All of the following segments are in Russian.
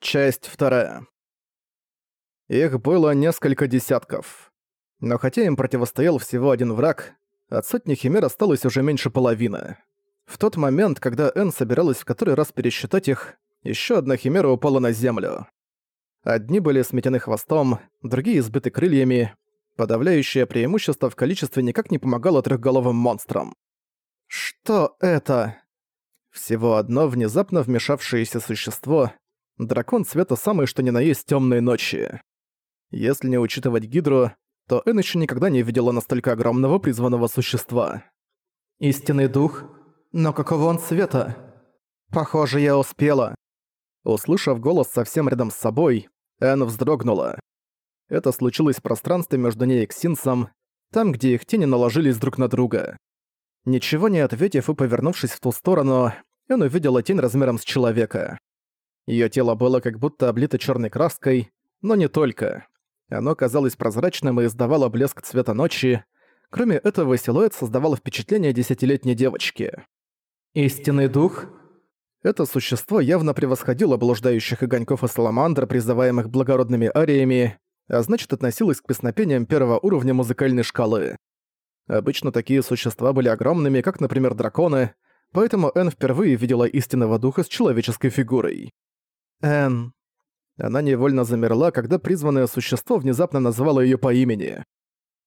Часть вторая. Их было несколько десятков. Но хотя им противостоял всего один враг, от сотни химер осталось уже меньше половины. В тот момент, когда Энн собиралась в который раз пересчитать их, еще одна химера упала на землю. Одни были сметены хвостом, другие избиты крыльями. Подавляющее преимущество в количестве никак не помогало трехголовым монстрам. Что это? Всего одно внезапно вмешавшееся существо, дракон цвета самой что ни на есть темной ночи. Если не учитывать Гидру, то Эн еще никогда не видела настолько огромного призванного существа. «Истинный дух? Но какого он цвета? Похоже, я успела». Услышав голос совсем рядом с собой, Эн вздрогнула. Это случилось в пространстве между ней и Ксинсом, там, где их тени наложились друг на друга. Ничего не ответив и повернувшись в ту сторону, Эн увидела тень размером с человека. Её тело было как будто облито чёрной краской, но не только. Оно казалось прозрачным и издавало блеск цвета ночи. Кроме этого, силуэт создавал впечатление десятилетней девочки. «Истинный дух?» Это существо явно превосходило блуждающих огоньков и саламандр, призываемых благородными ариями, а значит относилось к песнопениям первого уровня музыкальной шкалы. Обычно такие существа были огромными, как, например, драконы, поэтому Энн впервые видела истинного духа с человеческой фигурой. Энн. Она невольно замерла, когда призванное существо внезапно назвало её по имени.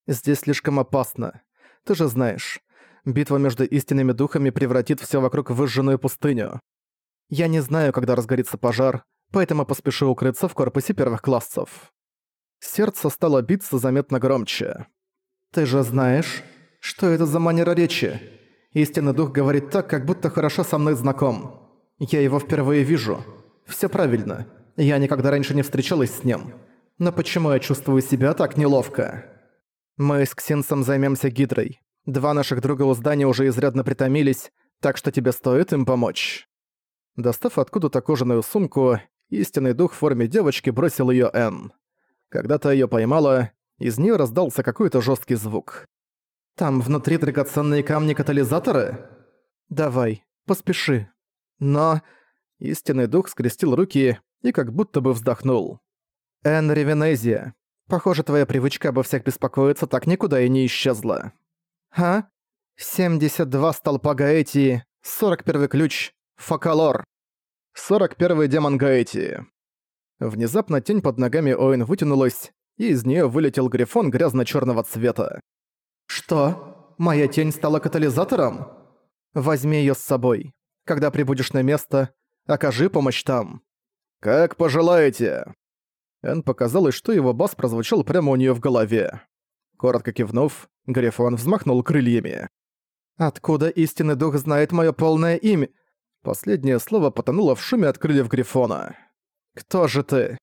«Здесь слишком опасно. Ты же знаешь, битва между истинными духами превратит всё вокруг в выжженную пустыню. Я не знаю, когда разгорится пожар, поэтому поспешу укрыться в корпусе первых классов». Сердце стало биться заметно громче. «Ты же знаешь, что это за манера речи? Истинный дух говорит так, как будто хорошо со мной знаком. Я его впервые вижу». Все правильно. Я никогда раньше не встречалась с ним. Но почему я чувствую себя так неловко? Мы с Ксенсом займемся Гидрой. Два наших друга у здания уже изрядно притомились, так что тебе стоит им помочь». Достав откуда-то кожаную сумку, истинный дух в форме девочки бросил ее Н. Когда то ее поймала, из нее раздался какой-то жесткий звук. «Там внутри драгоценные камни-катализаторы? Давай, поспеши. Но...» Истинный дух скрестил руки и как будто бы вздохнул. «Эн Ревенезия, похоже, твоя привычка обо всех беспокоиться так никуда и не исчезла». «А? 72 столпа Гаэтии, 41 ключ, Факалор. 41 демон Гаэтии». Внезапно тень под ногами Оин вытянулась, и из нее вылетел грифон грязно черного цвета. «Что? Моя тень стала катализатором? Возьми ее с собой. Когда прибудешь на место, Окажи помощь там». «Как пожелаете». Эн показалось, что его бас прозвучал прямо у нее в голове. Коротко кивнув, Грифон взмахнул крыльями. «Откуда истинный дух знает мое полное имя?» Последнее слово потонуло в шуме от крыльев Грифона. «Кто же ты?»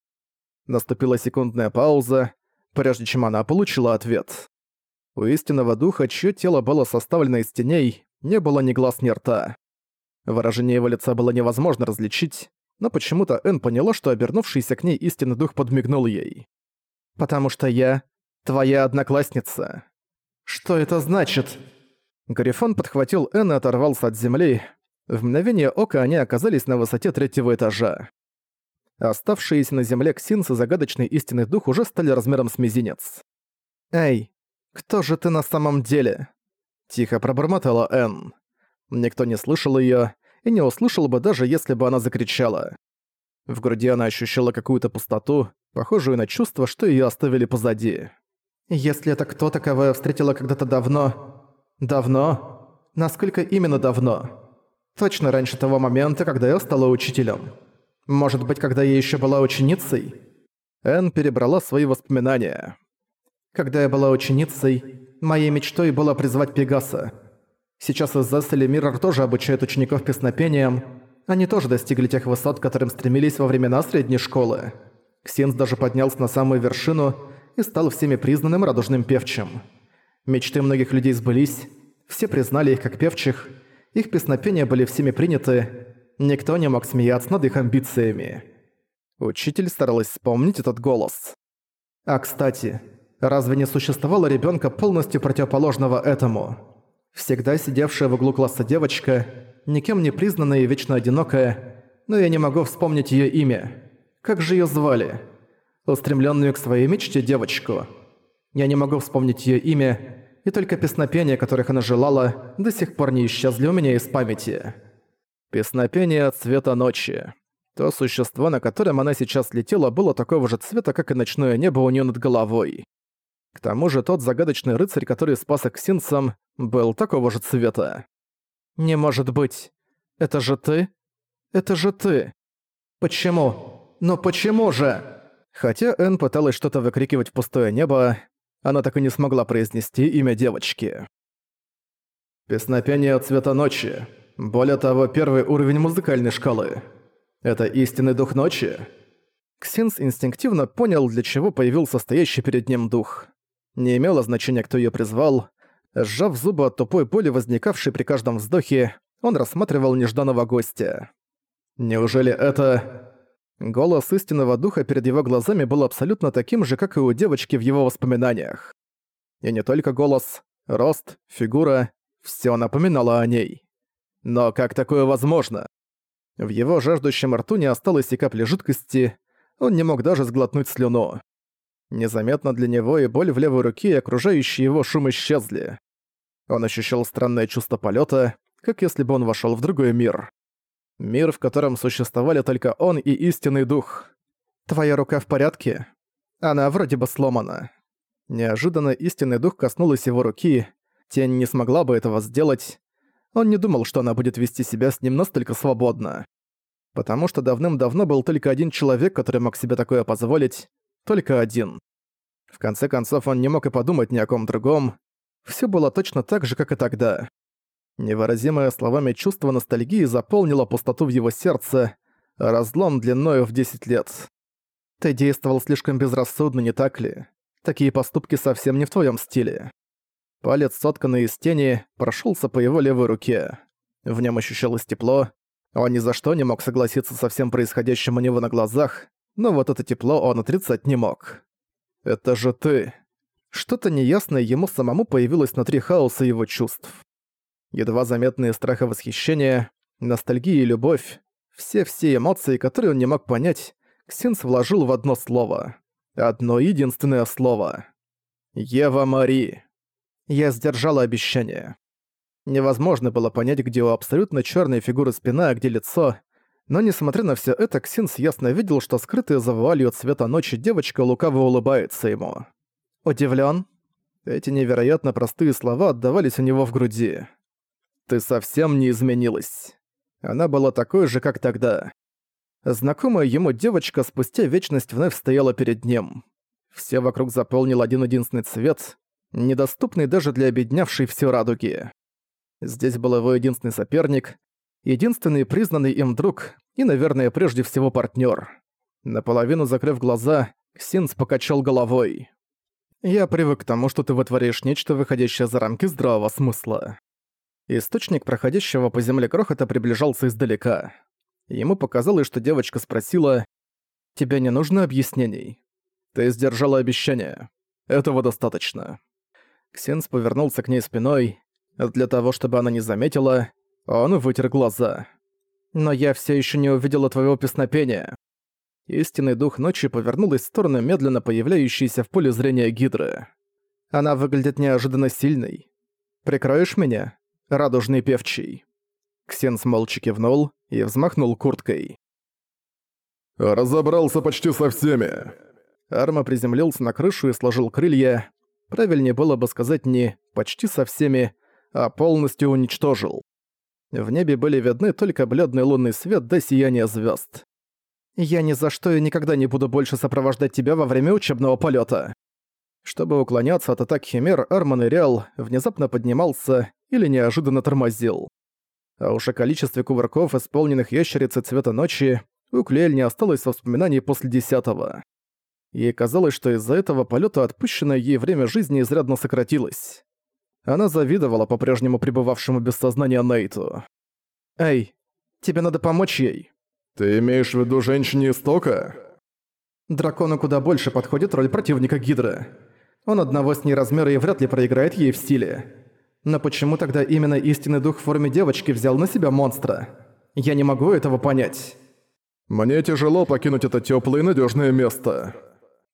Наступила секундная пауза, прежде чем она получила ответ. У истинного духа, чье тело было составлено из теней, не было ни глаз, ни рта. Выражение его лица было невозможно различить, но почему-то Энн поняла, что обернувшийся к ней истинный дух подмигнул ей. «Потому что я твоя одноклассница». «Что это значит?» Гарифон подхватил Энн и оторвался от земли. В мгновение ока они оказались на высоте третьего этажа. Оставшиеся на земле Ксинс и загадочный истинный дух уже стали размером с мизинец. «Эй, кто же ты на самом деле?» Тихо пробормотала Энн. Никто не слышал её и не услышал бы даже если бы она закричала. В груди она ощущала какую-то пустоту, похожую на чувство, что её оставили позади. «Если это кто-то, кого я встретила когда-то давно...» «Давно? Насколько именно давно?» «Точно раньше того момента, когда я стала учителем. Может быть, когда я ещё была ученицей?» Энн перебрала свои воспоминания. «Когда я была ученицей, моей мечтой было призвать Пегаса. Сейчас из Зессель и Миррор тоже обучают учеников песнопениям. Они тоже достигли тех высот, к которым стремились во времена средней школы. Ксенс даже поднялся на самую вершину и стал всеми признанным радужным певчим. Мечты многих людей сбылись, все признали их как певчих, их песнопения были всеми приняты, никто не мог смеяться над их амбициями. Учитель старалась вспомнить этот голос. А кстати, разве не существовало ребенка полностью противоположного этому? Всегда сидевшая в углу класса девочка, никем не признанная и вечно одинокая, но я не могу вспомнить её имя. Как же её звали? Устремлённую к своей мечте девочку. Я не могу вспомнить её имя, и только песнопения, которых она желала, до сих пор не исчезли у меня из памяти. Песнопение цвета ночи. То существо, на котором она сейчас летела, было такого же цвета, как и ночное небо у неё над головой. К тому же тот загадочный рыцарь, который спас Аксинсом, был такого же цвета. «Не может быть. Это же ты? Это же ты. Почему? Но почему же?» Хотя Энн пыталась что-то выкрикивать в пустое небо, она так и не смогла произнести имя девочки. Песнопение цвета ночи. Более того, первый уровень музыкальной шкалы. Это истинный дух ночи? Ксинс инстинктивно понял, для чего появился стоящий перед ним дух. Не имело значения, кто её призвал. Сжав зубы от тупой боли, возникавшей при каждом вздохе, он рассматривал нежданного гостя. Неужели это... Голос истинного духа перед его глазами был абсолютно таким же, как и у девочки в его воспоминаниях. И не только голос, рост, фигура — всё напоминало о ней. Но как такое возможно? В его жаждущем рту не осталось и капли жидкости, он не мог даже сглотнуть слюну. Незаметно для него и боль в левой руке и окружающий его шум исчезли. Он ощущал странное чувство полета, как если бы он вошел в другой мир. Мир, в котором существовали только он и истинный дух. «Твоя рука в порядке?» Она вроде бы сломана. Неожиданно истинный дух коснулась его руки. Тень не смогла бы этого сделать. Он не думал, что она будет вести себя с ним настолько свободно. Потому что давным-давно был только один человек, который мог себе такое позволить. Только один. В конце концов, он не мог и подумать ни о ком другом. Все было точно так же, как и тогда. Невыразимое словами чувство ностальгии заполнило пустоту в его сердце, разлом длиною в 10 лет. Ты действовал слишком безрассудно, не так ли? Такие поступки совсем не в твоем стиле. Палец, сотканный из тени, прошелся по его левой руке. В нем ощущалось тепло. Он ни за что не мог согласиться со всем происходящим у него на глазах, но вот это тепло он отрицать не мог. «Это же ты!» Что-то неясное ему самому появилось внутри хаоса его чувств едва заметные страх и восхищение, ностальгия и любовь, все-все эмоции, которые он не мог понять, Ксенс вложил в одно слово. Одно единственное слово. «Ева Мари». Я сдержала обещание. Невозможно было понять, где у абсолютно черной фигуры спина, а где лицо, но несмотря на все это, Ксинс ясно видел, что скрытая за вуалью цвета ночи девочка лукаво улыбается ему. Удивлен? Эти невероятно простые слова отдавались у него в груди. Ты совсем не изменилась. Она была такой же, как тогда. Знакомая ему девочка спустя вечность вновь стояла перед ним. Все вокруг заполнил один-единственный цвет, недоступный даже для обеднявшей всю радуги. Здесь был его единственный соперник, единственный признанный им друг и, наверное, прежде всего партнер. Наполовину закрыв глаза, Синс покачал головой. «Я привык к тому, что ты вытворяешь нечто, выходящее за рамки здравого смысла. Источник проходящего по земле крохота приближался издалека. Ему показалось, что девочка спросила «Тебе не нужно объяснений?» «Ты сдержала обещание. Этого достаточно». Ксенс повернулся к ней спиной. Для того, чтобы она не заметила, он вытер глаза. «Но я все еще не увидела твоего песнопения». Истинный дух ночи повернулась в сторону медленно появляющейся в поле зрения Гидры. Она выглядит неожиданно сильной. «Прикроешь меня?» радужный певчий. Ксенс молча кивнул и взмахнул курткой. «Разобрался почти со всеми!» Арма приземлился на крышу и сложил крылья. Правильнее было бы сказать не «почти со всеми», а полностью уничтожил. В небе были видны только бледный лунный свет до сияния звезд. «Я ни за что и никогда не буду больше сопровождать тебя во время учебного полета. Чтобы уклоняться от атак Химер, Арман и Реал внезапно поднимался или неожиданно тормозил. А уж о количестве кувырков, исполненных ящерицей цвета ночи, у Клеэль не осталось воспоминаний после десятого. Ей казалось, что из-за этого полета отпущенное ей время жизни изрядно сократилось. Она завидовала по-прежнему пребывавшему без сознания Нейту. «Эй, тебе надо помочь ей». «Ты имеешь в виду женщине истока?» Дракону куда больше подходит роль противника Гидры. Он одного с ней размера и вряд ли проиграет ей в стиле. Но почему тогда именно истинный дух в форме девочки взял на себя монстра? Я не могу этого понять. Мне тяжело покинуть это тёплое и надёжное место.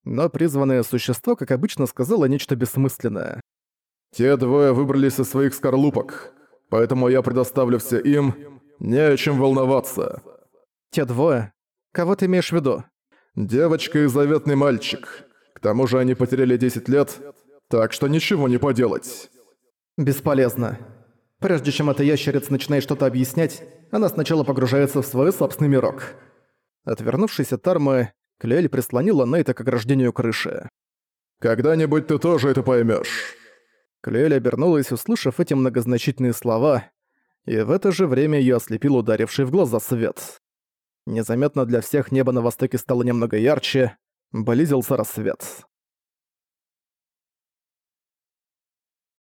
Но призванное существо, как обычно, сказало нечто бессмысленное. Те двое выбрались из своих скорлупок, поэтому я предоставлю все им, не о чем волноваться. Те двое? Кого ты имеешь в виду? Девочка и заветный мальчик. К тому же они потеряли 10 лет, так что ничего не поделать. Бесполезно. Прежде чем эта ящерица начинает что-то объяснять, она сначала погружается в свой собственный мирок. Отвернувшись от Тармы, Клель прислонила Нейта к ограждению крыши. «Когда-нибудь ты тоже это поймешь. Клель обернулась, услышав эти многозначительные слова, и в это же время ее ослепил ударивший в глаза свет. Незаметно для всех небо на востоке стало немного ярче, близился рассвет.